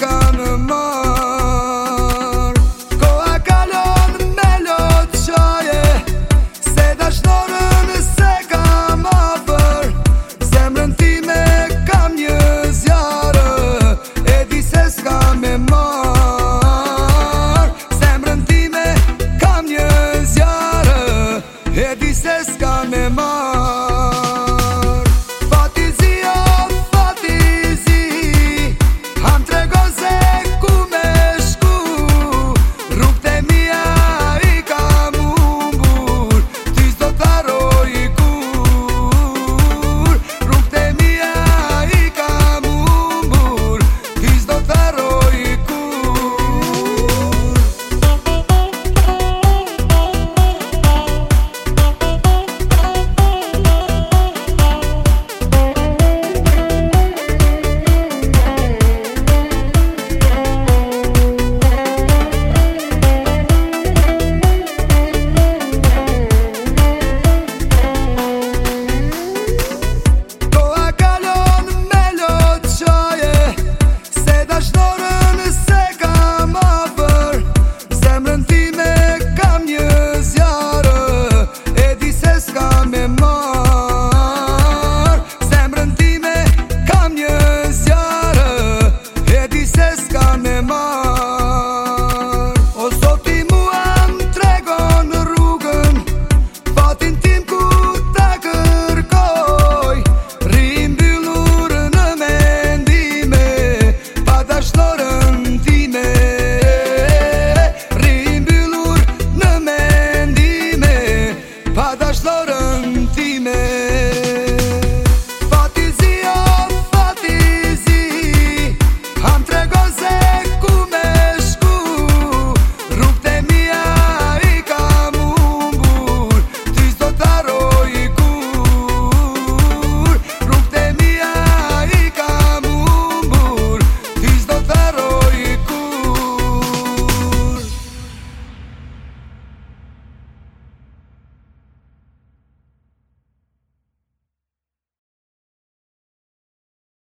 Pa